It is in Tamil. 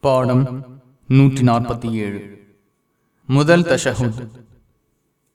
பாடம் நூற்றி நாற்பத்தி ஏழு. முதல் தஷஹுத்.